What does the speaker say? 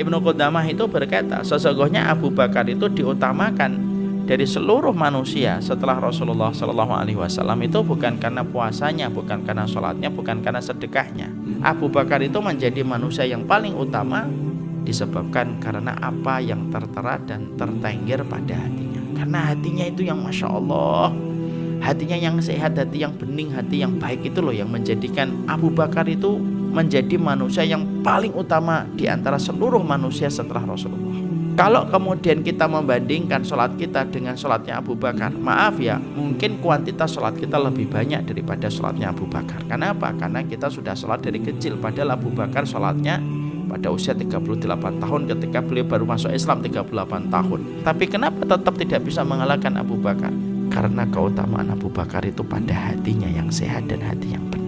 Ibnu Qudamah itu berkata, sesungguhnya Abu Bakar itu diutamakan dari seluruh manusia setelah Rasulullah Shallallahu Alaihi Wasallam itu bukan karena puasanya, bukan karena sholatnya, bukan karena sedekahnya. Abu Bakar itu menjadi manusia yang paling utama disebabkan karena apa yang tertera dan tertengger pada hatinya. Karena hatinya itu yang masya Allah, hatinya yang sehat, hati yang bening, hati yang baik itu loh yang menjadikan Abu Bakar itu menjadi manusia yang paling utama di antara seluruh manusia setelah Rasulullah. Kalau kemudian kita membandingkan sholat kita dengan sholatnya Abu Bakar, maaf ya, mungkin kuantitas sholat kita lebih banyak daripada sholatnya Abu Bakar. Kenapa? Karena kita sudah sholat dari kecil, padahal Abu Bakar sholatnya pada usia 38 tahun ketika beliau baru masuk Islam 38 tahun. Tapi kenapa tetap tidak bisa mengalahkan Abu Bakar? Karena keutamaan Abu Bakar itu pada hatinya yang sehat dan hati yang benar.